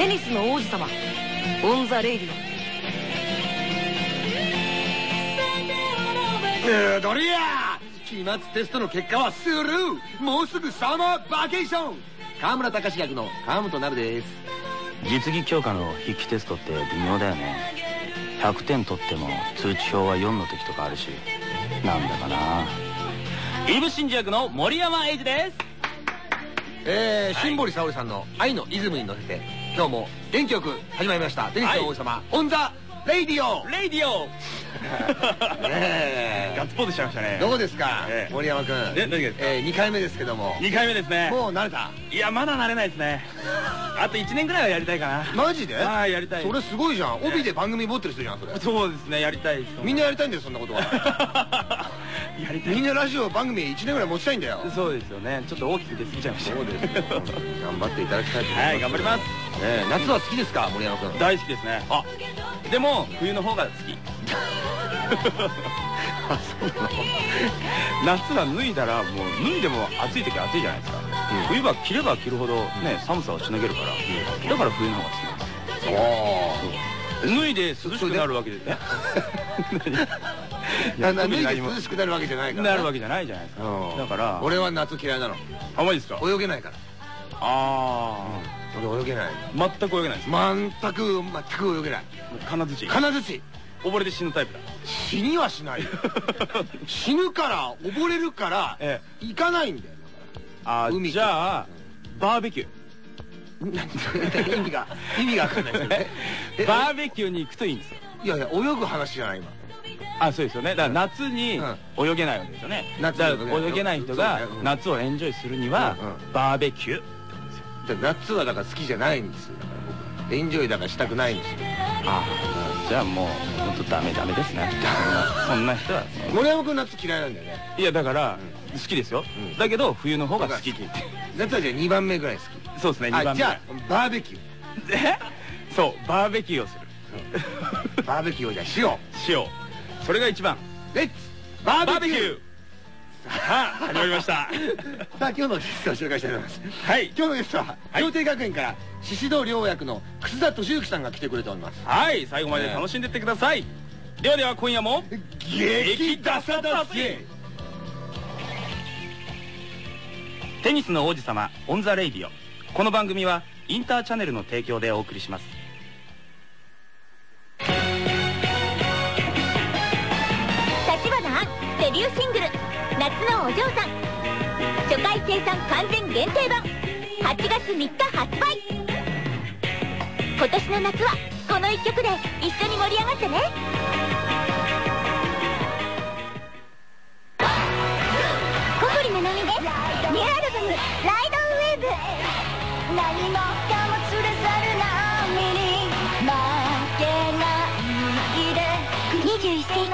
テニスの王子様。 On the Radio どりや期末テストの結果はスルー。もうすぐサマーバケーション。河村隆役の川本成です。実技強化の筆記テストって微妙だよね。100点取っても通知表は4の時とかあるし。なんだかな。伊武深司役の森山栄治です。えー、新堀沙織さんの愛のイズムに乗せて今日も元気よく始まりました。テニスの王子様、 On the Radio。Radio。ねえ。ガッツポーズしちゃいましたね。どうですか、ええ。森山君。え何がですか？えー、2回目ですけども。2回目ですね。もう慣れた？いやまだ慣れないですね。あと1年ぐらいはやりたいかな。マジで？はいやりたいそれすごいじゃん。帯で番組持ってる人じゃんそれ。そうですねやりたいです。みんなやりたいんだよそんなことは。やりたい。みんなラジオ番組1年ぐらい持ちたいんだよ。そうですよね。ちょっと大きく出過ぎちゃいました。そうですよ。頑張っていただきたいと思います。はい頑張りますね。え夏は好きですか森山君？大好きですね。あでも冬の方が好き。夏は脱いだらもう脱いでも暑い時は暑いじゃないですか、冬は着れば着るほどね寒さをしのげるから、だから冬の方が好きなんです脱いで涼しくなるわけでね。いや 脱いで涼しくなるわけじゃないからね。なるわけじゃないじゃないですか。うん。だから俺は夏嫌いなの。あマジですか？泳げないから。あ俺泳げない。あ全く泳げないです。全く全く泳げない。金槌。金槌。溺れて死ぬタイプだ。死にはしないよ。死ぬから溺れるからえ行かないんだよ。あ海ーじゃあバーベキュー。意味が意味が分かんないですね。えバーベキューに行くといいんですよ。いやいや泳ぐ話じゃない今あそうですよね。だから夏に泳げないわけですよね、泳げない。人が夏をエンジョイするにはうんうん。バーベキューじゃあ夏はだから好きじゃないんですよ。だから僕エンジョイだからしたくないんですよ。ああじゃあもう本当ダメダメですね。そんな人は。森山君夏嫌いなんだよね。いやだから好きですよ、うん。だけど冬の方が好きって夏はじゃあ2番目ぐらい好き。そうですね2番目。あじゃあバーベキュえ？そうバーベキューをする。ーバーベキューをじゃあしよしよう。それが一番。うレッツバーベキューさあ始まりました。さあ今日のゲストを紹介したいと思います。はい。今日のゲストは京帝学園から宍戸良役の楠田敏之さんが来てくれております。はい最後まで楽しんでってください、ではでは今夜も激ダサだぜ。テニスの王子様 On the Radio。この番組はインターチャネルの提供でお送りしますのお嬢さん」初回生産完全限定版。8月3日発売。今年の夏はこの1曲で一緒に盛り上がってね「」21世紀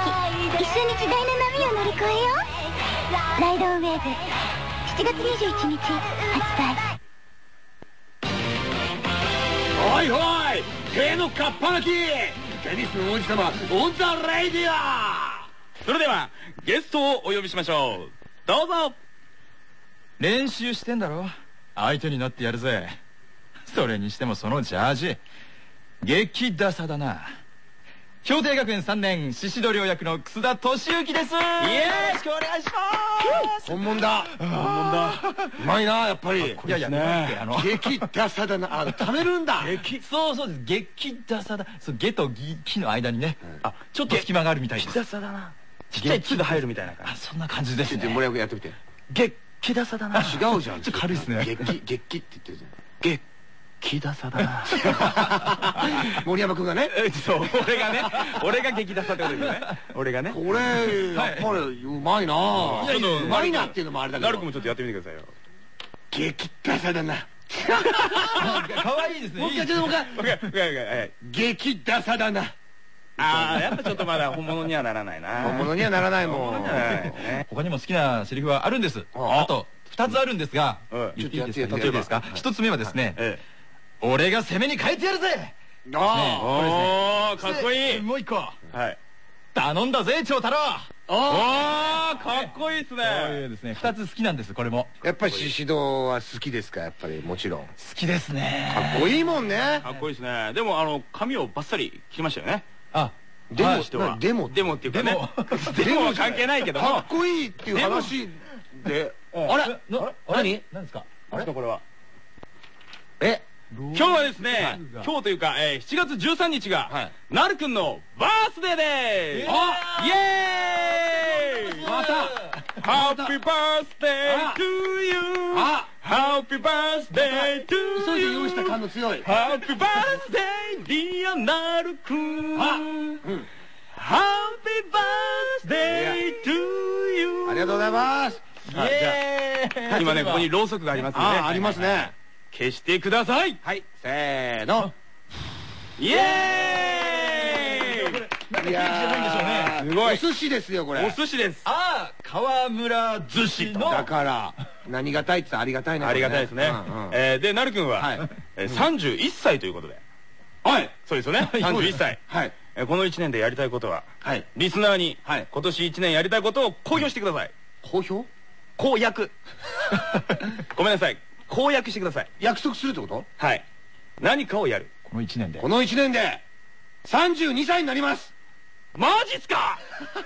一緒に時代の波を乗り越えよう。ライドウェーブ。7月21日発売おいおい手のかっぱなきテニスの王子様オンザレイディア。それではゲストをお呼びしましょう。どうぞ。練習してんだろ。相手になってやるぜ。それにしてもそのジャージ。激ダサだな京帝学園3年宍戸良役の楠田敏之です。よろしくお願いします本物だ。本物だ。うまいなやっぱり。いやいや待ってあの激ダサだな。あ食べるんだ。激。そうそうです。激ダサだ。そうゲとギキの間にね。あちょっと隙間があるみたいです。ダサだな。ちっちゃい「つ」が入るみたいな感あそんな感じですね。ちょっと森山君やってみて。じ激ダサだな。違うじゃん。ちょっと軽いっすね。激。激って言ってるじ激ダサだ 森山君がね。えそう俺がね。俺が激ダサってことですよね。俺がね。これやっぱりうまいな。うまいなっていうのもあれだけど。なるくんもちょっとやってみてくださいよ。激ダサだな。可愛いですね。もう一いい回ちょっともう一回。激ダサだな。ああやっぱちょっとまだ本物にはならないな。本物にはならないもん。他にも好きなセリフはあるんです。ああと2つあるんですがうん。言っていいですか？ちょっとやって例えばですか？1つ目はですねえ俺が攻めに変えてやるぜ。あ。おおかっこいい。もう一個。はい。頼んだぜ長太郎。あー。かっこいいっすこういですね。2つ好きなんですこれも。やっぱりシシドは好きですか？やっぱりもちろん。好きですね。かっこいいもんね。かっこいいですね。でもあの髪をバッサリ切りましたよね。あでもでもでもっていうかね。で でもは関係ないけど。もかっこいいっていう話で。ああれ？な何？何ですか？あれ？これは？え？今日はですね、今日というか、えー7月13日が、はい。なるくんのバースデーです。あイエーイ。また。ハッピーバースデー to you あ。ハッピーバースデー to 急いで用意した感の強い。ハッピーバースデーディアなるくん。ハッピーバースデー to you ありがとうございます。今ねここにろうそくがありますのありますね消してください。はいせーの。イエーイ。なんかいんでしょうね。すごい。お寿司ですよこれ。お寿司です。ああ川村寿司の。だから何がたいって言ったらありがたいねありがたいですね。うんうん。えーで、なるくんははい。えー31歳ということで。はい。そうですよね。31歳。はい。えーこの1年でやりたいことは、はい。リスナーにはい。今年1年やりたいことを公表してください。好評公約。ごめんなさい。公約してください。約束するってこと？はい。何かをやる。この1年でこの1年で32歳になりますマジっすか？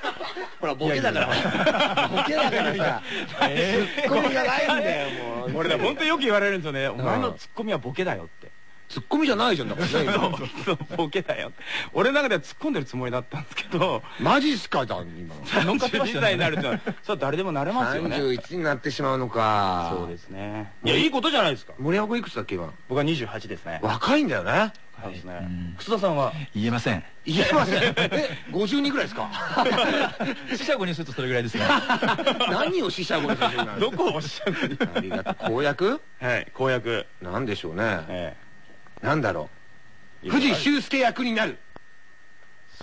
ほらボケだからボケだからさ ツッコミがないんだよもう俺ら本当によく言われるんですよね。お前のツッコミはボケだよって。ツッコミじゃないじゃんだからね今。そう、ボケだよ。俺の中では突っ込んでるつもりだったんですけど、マジっすかだ今乗っかってましたね。になると、それは誰でもなれますよね。31になってしまうのか。そうですね。いや、いいことじゃないですか。森山君いくつだっけ今？僕は28ですね。若いんだよね。そうですね。ん。楠田さんは？言えません。言えません。え52ぐらいですか？四捨五入するとそれぐらいですね。何を死者語にするのどこをおっしゃる？にありがとう。公約？はい、公約。なんでしょうね。えなんだろえう藤修介役になる。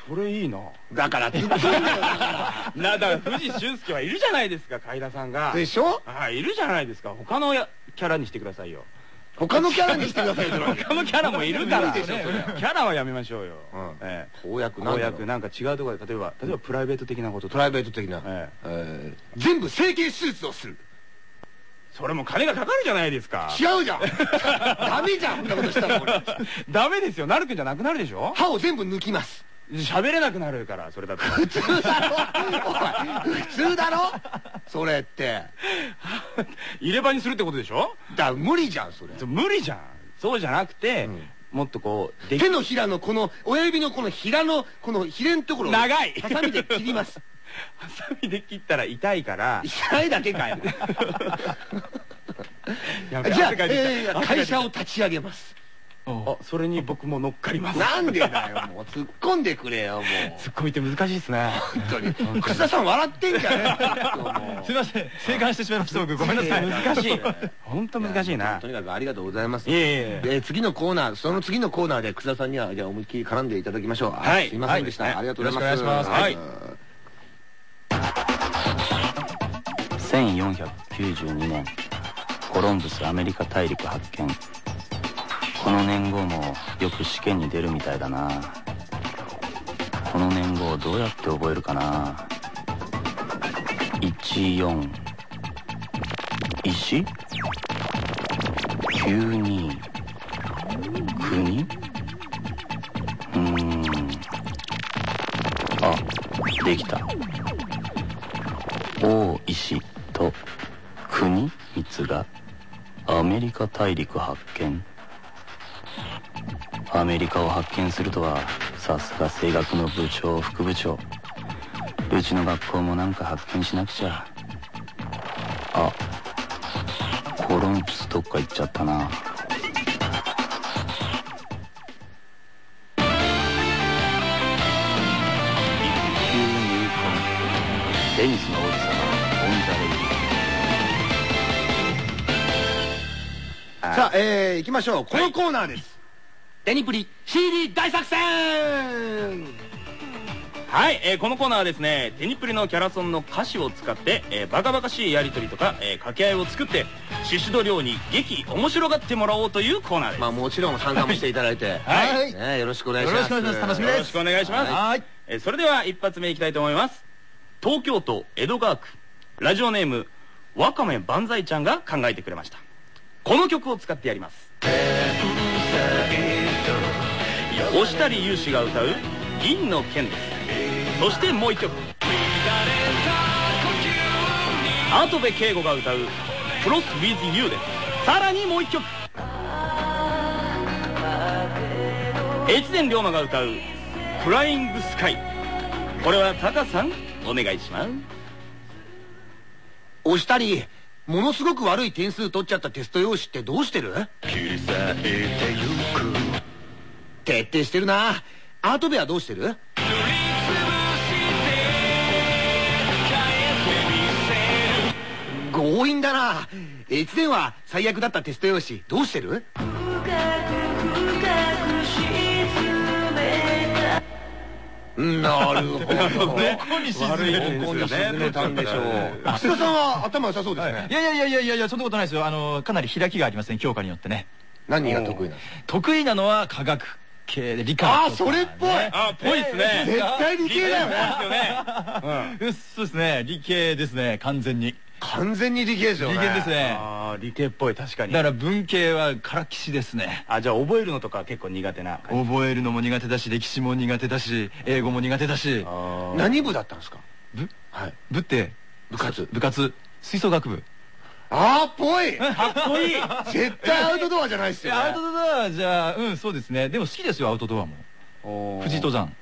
それいいな。だから突っ込んだよだかな、だ藤俊介はいるじゃないですか、海田さんが。ら。でしょ？はい、いるじゃないですか。他のやキャラにしてくださいよ。他のキャラにしてくださいよ 他のキャラもいるから。キャラはやめましょうよ。公約公約なんか違うところで、例えば、例えばプライベート的なこと。とプライベート的な。全部整形手術をするそれも金がかかるじゃないですか。違うじゃん。ダメじゃん。こんなことしたら俺。ダメですよ。なるくんじゃなくなるでしょ。歯を全部抜きます。喋れなくなるから、それだと。普通だろおい。普通だろ。それって。入れ歯にするってことでしょ？だ無理じゃんそれ。無理じゃん。そうじゃなくて、うん。もっとこう、手のひらのこの親指のこのひらのこのひれんところを長い。ハサミで切りますハサミで切ったら痛いから、痛いだけかよ。やべじゃあ、えー会社を立ち上げます。あ、それに僕も乗っかります。なんでだよもう。突っ込んでくれよもう。ツッコミって難しいっすね。本当に。楠田さん笑ってんじゃねすいません。生還してしまいました僕。ごめんなさい。難しい。本当難しいな。と。にかくありがとうございます。いえ次のコーナーその次のコーナーで楠田さんにはじゃあ思いっきり絡んでいただきましょう。はい。すいませんでした、はい。ありがとうございます。よろしくお願いします1492年コロンブスアメリカ大陸発見。この年号もよく試験に出るみたいだな。この年号どうやって覚えるかな。14石？92国？うーん。あできた。大石と国光がアメリカ大陸発見？アメリカを発見するとはさすが声楽の部長副部長。うちの学校もなんか発見しなくちゃ。あコロンブスどっか行っちゃったな。一級入魂テニスの王子さあえー、行きましょう。このコーナーです、デニプリ CD 大作戦。はい、えーこのコーナーはですね、テニプリのキャラソンの歌詞を使って、えーバカバカしいやりとりとか、えー掛け合いを作って、シシド寮に劇面白がってもらおうというコーナーです。まあもちろん参加もしていただいて。はい。ね、よろしくお願いします。よろしくお願いします。楽しみよろしくお願いします。はい。えーそれでは一発目いきたいと思います。東京都江戸川区。ラジオネームわかめ万歳ちゃんが考えてくれましたこの曲を使ってやります。押谷勇志が歌う「銀の剣」です。そしてもう一曲。跡部圭吾が歌う「クロス with you」です。さらにもう一曲。越前龍馬が歌う「フライングスカイ」これはタカさんお願いします。押したりものすごく悪い点数取っちゃったテスト用紙ってどうしてる？徹底してるな。アート部はどうしてる？強引だな。越前は最悪だったテスト用紙どうしてる？なるほど。どこに沈めたんでしょう。須田さんは頭良さそうですね。い。やいやいやいやいやそんなことないですよ。あのかなり開きがありますね教科によってね。何が得意なの？得意なのは科学系で理科あそれっぽい。あぽいですね。絶対理系だよ。ね。うん。そうですね。理系ですね完全に完全に理系ですよね。理系ですね。ああ理系っぽい確かに。だから文系はからきしですね。あじゃあ覚えるのとか結構苦手な感じ。覚えるのも苦手だし歴史も苦手だし英語も苦手だし。何部だったんですか？部はい。部って？部活。部活。吹奏楽部。あーっぽい！かっこいい。絶対アウトドアじゃないですよ、ね、アウトドアじゃあうんそうですね。でも好きですよアウトドアも。富士登山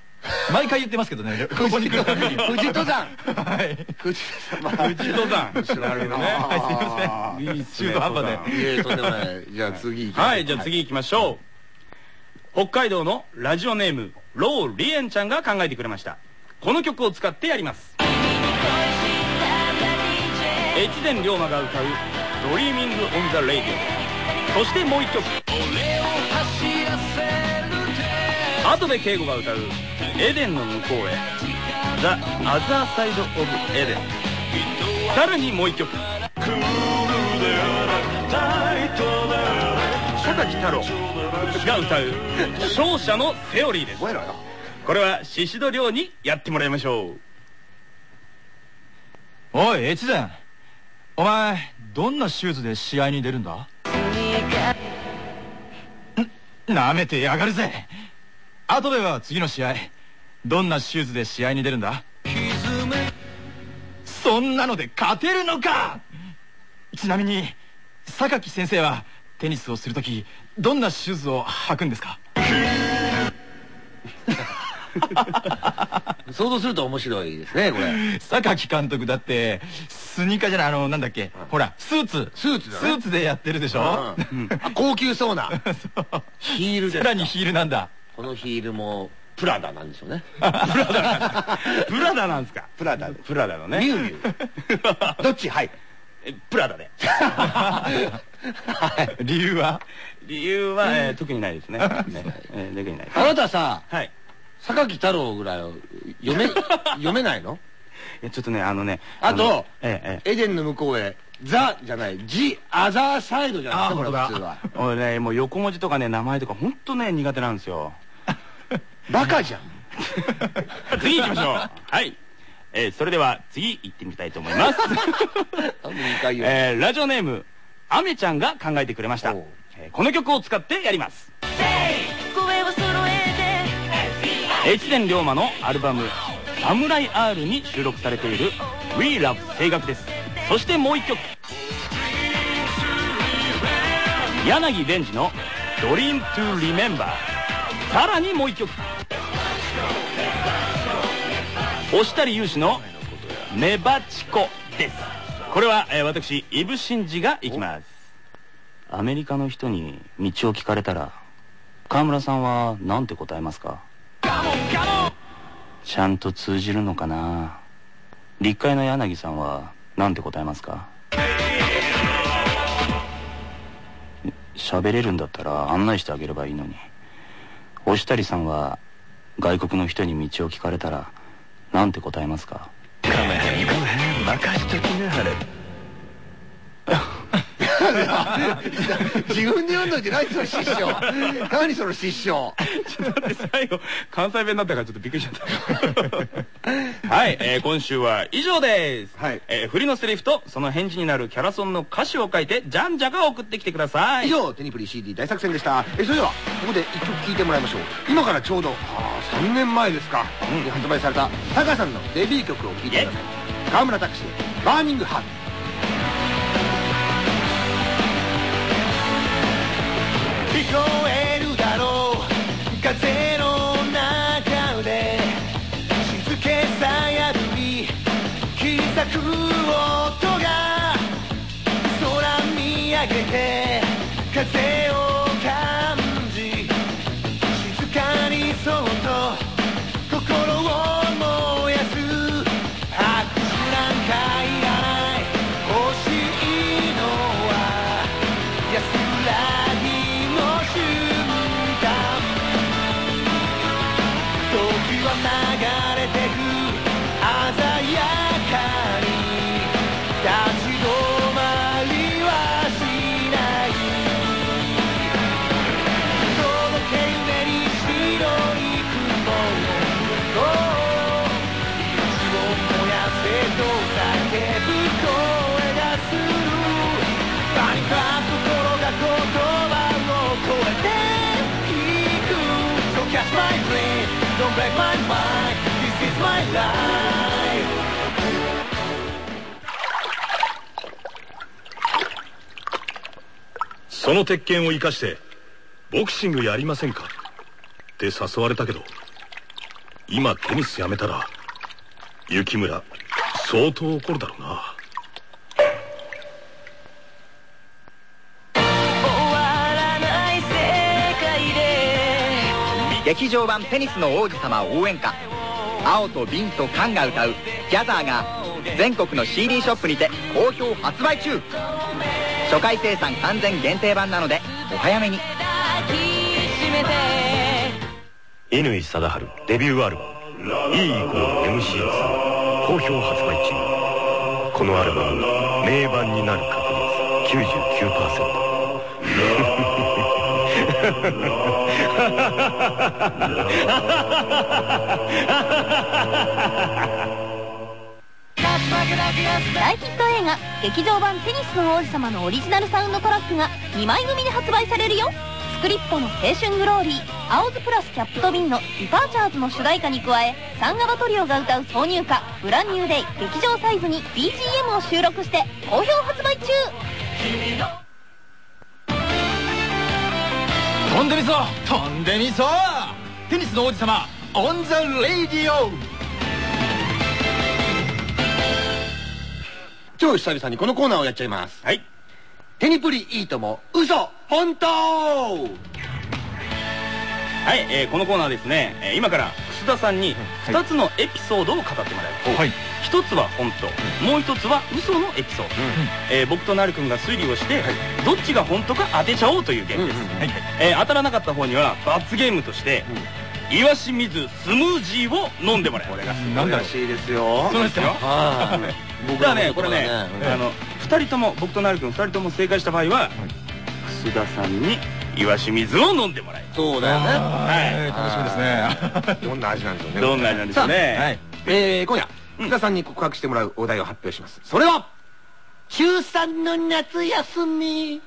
毎回言ってますけどね。ここに来るたびに。富士登山はい。富士登山富士登山なるほどねはいすいません。中途半端で。いえとんでもない。じゃあ次はいじゃあ次行きましょう。北海道のラジオネームローリエンちゃんが考えてくれました。この曲を使ってやります。越前リョーマが歌う「ドリーミング・オン・ザ・レイディオ」そしてもう一曲跡部景吾が歌う「エデンの向こうへ」「 The Other Side of Eden」さらにもう一曲榊太郎が歌う「勝者のセオリー」です。これは宍戸亮にやってもらいましょう。おい越前。お前どんなシューズで試合に出るんだ？なめてやがるぜ後では次の試合。どんなシューズで試合に出るんだ？そんなので勝てるのか！ちなみに榊先生はテニスをするときどんなシューズを履くんですか？想像すると面白いですねこれ。榊監督だってスニーカーじゃないあのなんだっけ？ほらスーツ。スーツだね。スーツでやってるでしょ、うん。あ高級そうな。ヒールですさらにヒールなんだこのヒールもプラダなんでしょうね。プラダなんですか？プラダ。プラダのね。ミュウミュウ どっち？はい。えプラダで。理由は？理由は、えー特にないですね。ね、えー特にない。あなたさはい。榊太郎ぐらいは読め読めないの？いやちょっとねあのねあとのえええエデンの向こうへザじゃないジアザーサイドじゃないですかこれあ普通は。え俺ねもう横文字とかね名前とか本当ね苦手なんですよバカじゃん。次行きましょう。はい、えーそれでは次行ってみたいと思います。あもう2回言うえーラジオネームアメちゃんが考えてくれました。えーこの曲を使ってやります。声を揃え越前龍馬のアルバム「サムライ R」に収録されている「We Love 声楽」です。そしてもう一曲。柳蓮司の「Dream to Remember」さらにもう一曲。押谷勇志の「メバチコ」です。これは、えー私イブシンジがいきます。アメリカの人に道を聞かれたら川村さんは何て答えますか？ちゃんと通じるのかな？立会の柳さんは何て答えますか？喋れるんだったら案内してあげればいいのに押谷さんは外国の人に道を聞かれたら何て答えますか？自分で読んどいて何その失笑。何その失笑。ちょっと待って最後関西弁だったからちょっとびっくりしちゃったはい、えー今週は以上です。はい。えー振りのセリフとその返事になるキャラソンの歌詞を書いて、じゃんじゃか送ってきてください。以上テニプリ CD 大作戦でした。えそれではここで一曲聴いてもらいましょう。今からちょうどあー3年前ですか、に発売されたタカさんのデビュー曲を聴いてください。川村拓司で「バーニングハート」聞こえるだろう。風の my dream Don't break my mind. This is my life. その鉄拳を生かしてボクシングやりませんか？って誘われたけど今テニスやめたら雪村相当怒るだろうな。劇場版テニスの王子様応援歌青と瓶と缶が歌う「ギャザー」が全国の CD ショップにて好評発売中。初回生産完全限定版なのでお早めに。乾貞治デビューアルバム「E イコール MC 好評発売中。このアルバム名盤になる確率99%大ヒット映画「劇場版テニスの王子様」のオリジナルサウンドトラックが2枚組で発売されるよ。スクリプトの「青春グローリー」「青ズプラスキャップとビン」の「ディパーチャーズ」の主題歌に加えサンガバトリオが歌う挿入歌「ブランニューデイ劇場サイズ」に BGM を収録して好評発売中。飛んでみそ飛んでみそ。テニスの王子様 On the Radio。超久々にこのコーナーをやっちゃいます。はい。テニプリいいとも嘘本当。はい、えーこのコーナーですね、えー今から楠田さんに2つのエピソードを語ってもらいます。はい。一つは本当、もう一つは嘘のエピソード。えー僕となるくんが推理をして、どっちが本当か当てちゃおうというゲームです。はい。えー当たらなかった方には罰ゲームとして、岩清水スムージーを飲んでもらいます。なんだろうらしいですよ。そうですよ。はい。じゃあね、これね、うん。あの、二人とも、僕となるくん二人とも正解した場合は、楠田さんに岩清水を飲んでもらいます。そうだよね。はい。楽しみですね。どんな味なんでしょうねどんな味なんでしょうね。はい。えー、今夜福田さんに告白してもらうお題を発表します。それは中3の夏休み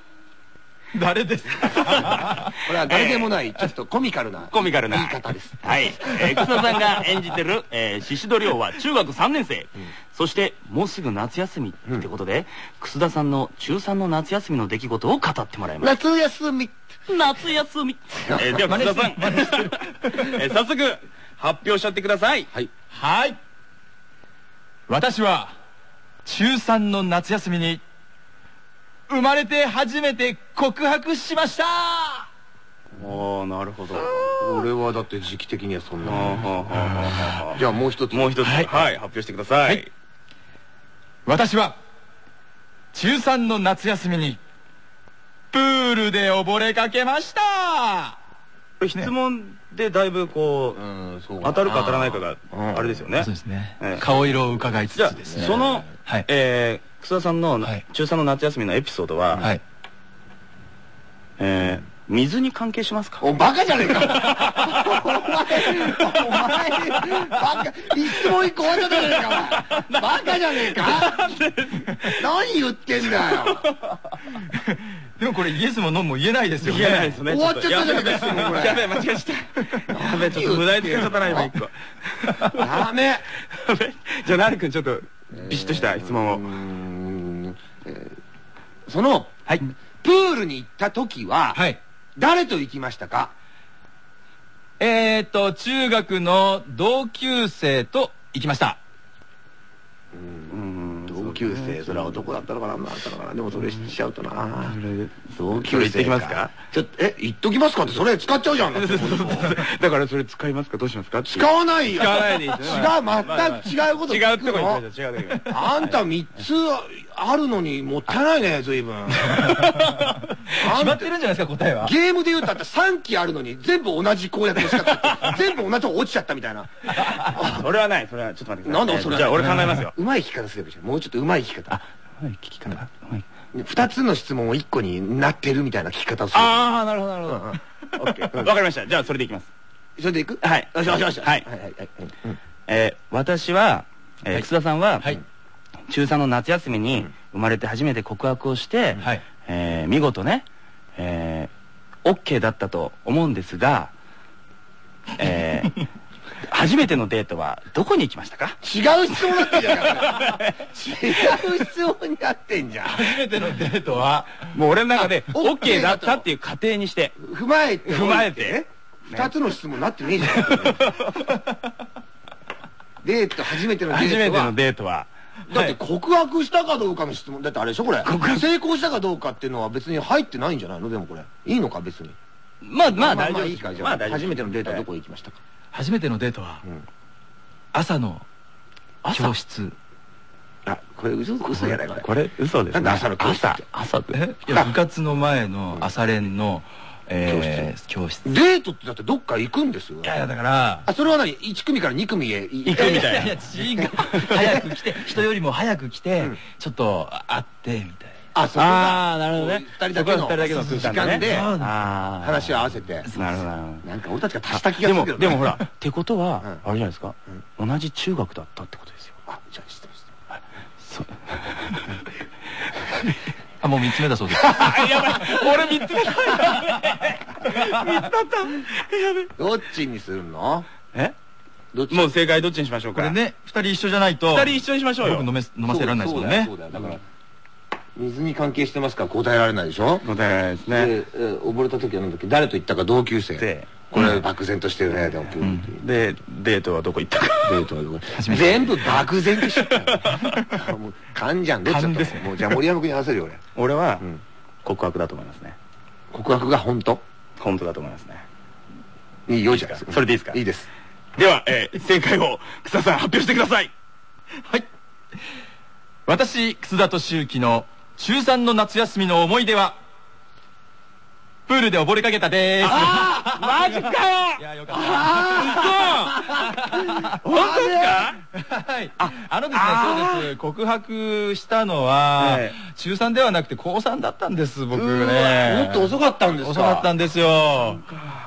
誰ですか？これは誰でもないちょっとコミカルなコミカルな言い方ですはい。えー、楠田さんが演じてる、えー、宍戸亮は中学3年生。そして、もうすぐ夏休みってことで、楠田さんの中3の夏休みの出来事を語ってもらいます。夏休み夏休み。えー、では、楠田さん。えー、早速、発表しちゃってください。はいはい私は中3の夏休みに生まれて初めて告白しました。おー、なるほど。俺はだって時期的にはそんな。はあはあはあはあじゃあもう一つ。もう一つ、はい、発表してください。私は中3の夏休みにプールで溺れかけました。これ質問でだいぶこう、うんそう当たるか当たらないかが、うん。あれですよね。そうですね。ええ。顔色を伺いつつですね。その、はい。えー、楠田さんのはい。中3の夏休みのエピソードは、はい。えー水に関係しますか？おバカじゃねえか。お前お前バカ。質問一個終わっちゃったじゃねえかお前。バカじゃねえか。何言ってんだよ。でもこれイエスもノーも言えないですよね。言えないですね。終わっちゃったじゃないか質問これ。やべえ間違えちゃった。やべえちょっと無駄に使っちゃったな今一個ダメ。やべえ。じゃあなるくんちょっとビシッとした質問をえーそのはい。プールに行った時ははい。誰と行きましたか？えーっと中学の同級生と行きました。同級生それは男だったのかな女だったのかな。でもそれしちゃうとな。同それ言ってきますか？ちょっとえ言っときますかって？それ使っちゃうじゃん。だからそれ使いますか？どうしますか？使わない。よ使わない違う全く違うこと違うってこと言って違うってことあんた3つあるのにもったいないね随分。決まってるんじゃないですか答えは。ゲームで言うとだって3機あるのに全部同じ攻略の仕方って全部同じとこ落ちちゃったみたいな。それはないそれは。ちょっと待ってください。なんだそれ？じゃあ俺考えますよ。うまい聞き方すればいいじゃん。もうちょっとうまい聞き方。はい聞き方。はい。2つの質問を1個になってるみたいな聞き方をする。ああなるほどなるほど。オッケー。わかりました。じゃあそれでいきます。それでいく？はい。よしよしよしはい。はいはいはい。うん。えー私はえー楠田さんははい。中3の夏休みに生まれて初めて告白をして見事ねえー OK だったと思うんですがえー 初めてのデートはどこに行きましたか？違う質問になってんじゃん。違う質問になってんじゃん初めてのデートはもう俺の中であ OK だったっていう過程にして。踏まえて。踏まえて。2つの質問になってねえじゃん。デート初めてのデ初めてのートはデートは。だって告白したかどうかの質問。だってあれでしょこれ。成功したかどうかっていうのは別に入ってないんじゃないの？でもこれ。いいのか別に。まあまあ大丈夫まあ大丈夫初めてのデートはどこへ行きましたか？初めてのデートはん。朝の教室。あこれ嘘嘘じゃないこれ。これ嘘ですね。朝の教室？って？朝朝え？いや部活の前の朝練のえー教室。いデートってだってどっか行くんですよ。やいやだからあそれは何？1組から2組へ？行行くみたいな早く来て。人よりも早く来てうん。ちょっと会ってみたいあそれあがあなるほどね。2人だけの二人だけの空時間間で話を合わせて。なるほど。なるほどなんか俺たちが足した気がですもるけどね。でもほら ってことはうん。あれじゃないですか。同じ中学だったってことですよ。あじゃあ知って。ますそう。あもう3つ目だそうです。あやばい。俺3つ目だどっちにするの？え？どっち？もう正解どっちにしましょうか。これね2人一緒じゃないと。2人一緒にしましょうよ。僕飲め飲ませられないですもんね。そうだよだから水に関係してますか？ら答えられないでしょ？答えられないですでねえ溺れた時は何だっけ？誰と行ったか？同級生。でこれ漠然としてるねでも。プールってでデートはどこ行ったか。デートはどこ？全部漠然としちゃったもう勘じゃんですっもうじゃあ森山君に合わせるよ俺。俺はん。告白だと思いますね。告白が本当？本当だと思いますね。いいよじゃあ。それでいいですか？いいです。では、えー正解を草さん発表してください。はい。私楠田敏行の中3の夏休みの思い出はプールで溺れかけたでーすマジかよ。いやよかっ本当ですか？たはい。あのですねそうです。告白したのは、え中3ではなくて高3だったんです僕ね。もっと遅かったんですか？遅かったんですよ。は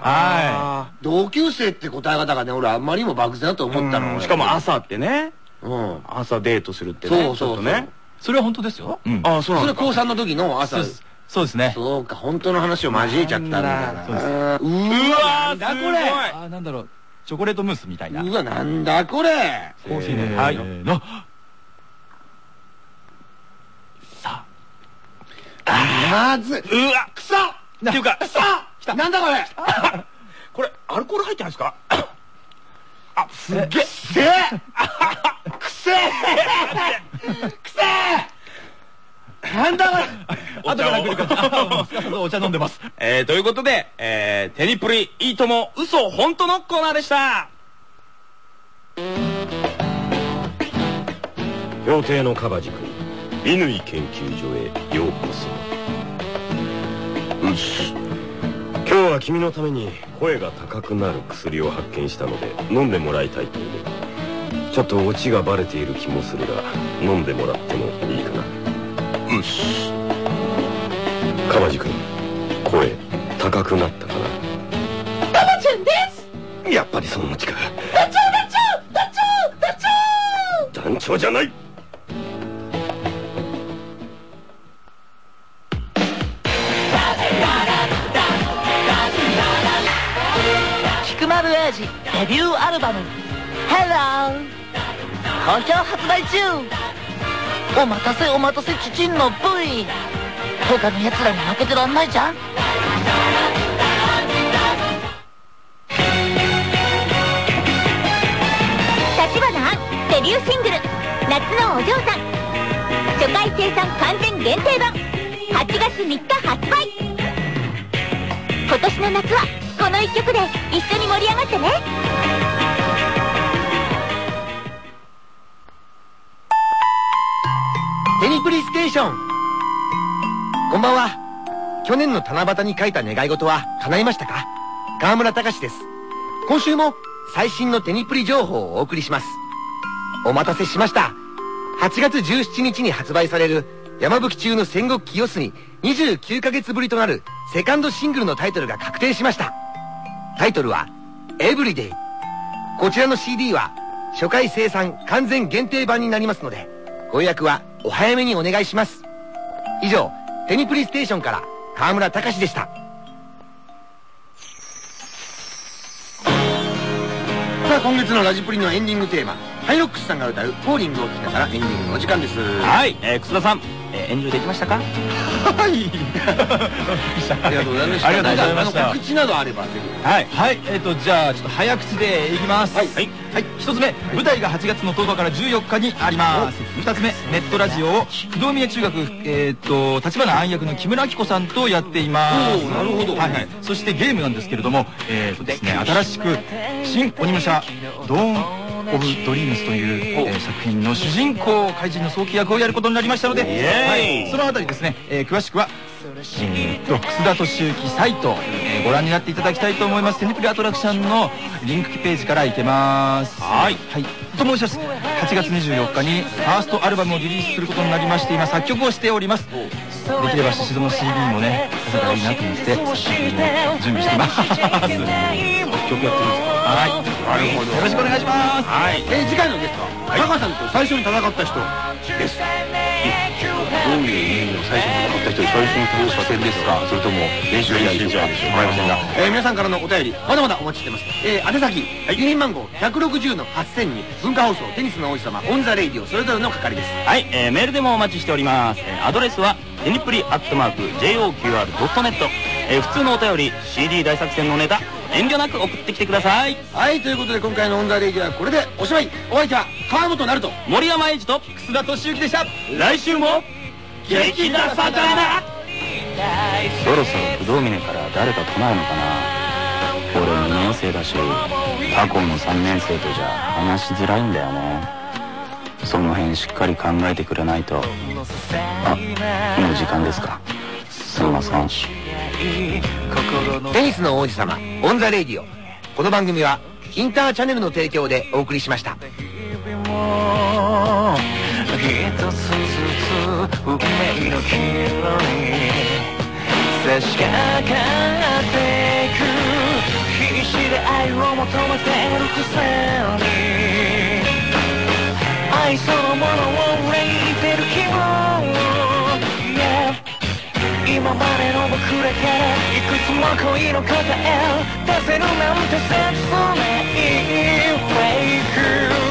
あー同級生って答え方がね俺あんまりにも漠然だと思ったのしかも朝ってね。うん。朝デートするってねそうそうそう。ちょっとね。いそれは本当ですよ、うん、ああそうそれなんですか高3の時の朝。そうです。そうですね。そうか本当の話を交えちゃったんだな。うわーーなんだこれ。あーなんだろう。チョコレートムースみたいな。うわなんだこれ。コーヒーの。はい。さまずうわくそっていうかさなんだこれ。これアルコール入ってないですか？あすっげえ。くせえくせえくせえなんだこれあ後から来るからす。かさずお茶飲んでます。えー、ということで、えー、テニプリいいとも嘘本当のコーナーでした。料亭のカバジ君乾研究所へようこそ。よし今日は君のために声が高くなる薬を発見したので飲んでもらいたいと思うちょっとオチがバレている気もするが飲んでもらってもいいかな。よし。カバジ君声高くなったかな？タマちゃんです。やっぱりそんな力団長団長団長団長団長じゃない。菊丸英二デビューアルバム「Hello」好評発売中。お待たせお待たせチチンの V 他のやつらに負けてらんないじゃん。立花デビューシングル「夏のお嬢さん」初回生産完全限定版。8月3日発売。今年の夏はこの1曲で一緒に盛り上がってね。テニプリステーション。こんばんは。去年の七夕に書いた願い事は叶いましたか？川村隆です。今週も最新のテニプリ情報をお送りします。お待たせしました。8月17日に発売される山吹中の戦国清澄29ヶ月ぶりとなるセカンドシングルのタイトルが確定しました。タイトルは「エブリデイ」こちらの CD は初回生産完全限定版になりますのでご予約はお早めにお願いします。以上テニプリステーションから川村隆でした。さあ今月のラジプリのエンディングテーマハイロックスさんが歌う「フォーリング」を聴きながらエンディングのお時間です。はい、えー、楠田さん、えー、エンジョイできましたか？はい。ありがとうございました。ありがとうございました。告知などあればはいはい、えっ、と、じゃあ、ちょっと早口でいきます。はい。はい。はい、一つ目、舞台が8月の10日から14日にあります。二つ目、ネットラジオを、不動宮中学、えっ、と、立花暗役の木村明子さんとやっています。なるほどはいはい。そしてゲームなんですけれども、えっ、とですね、新しく、新鬼武者、ドーン、オブ・ドリームスという、えー作品の主人公怪人の早期役をやることになりましたので、はい、そのあたりですね、えー詳しくはえー、と楠田敏行サイト、えーご覧になっていただきたいと思います。テニプリアトラクションのリンクページから行けます。はい、はい、と申します。8月24日にファーストアルバムをリリースすることになりまして今作曲をしております。できればシシドの CD もね出せたらいいなと思って準備してます曲やってるんです。はい。なるほどよろしくお願いします。はい。えー次回のゲストはタカさんと最初に戦った人です。どういう意味の最初に戦った人最初に戦った戦ですかそれとも練習試合でしょうか。わかりませんが、えー皆さんからのお便りまだまだお待ちしてます、えー宛先郵便番号160の8000に文化放送テニスの王子様 On the Radio それぞれの係です。はい、えーメールでもお待ちしております、えーアドレスはテニプリアットマーク JOQR.net、えー普通のお便り CD 大作戦のネタ遠慮なく送ってきてください。はいということで今回の On the Radio はこれでおしまい。お相手は川本成と森山栄治と楠田敏之でした。来週も激なそろそろ不動峰から誰か来ないのかな？俺2年生だし他校の3年生とじゃ話しづらいんだよね。その辺しっかり考えてくれないと。あもう時間ですか。すいません。テニスの王子様 On the Radio。この番組はインターチャネルの提供でお送りしました。一つずつ運命の岐路に差し掛かっていく必死で愛を求めてるくせに愛そのものを憂いてる気分 Yeah 今までの僕らからいくつも恋の答え出せるなんて切ないフェイク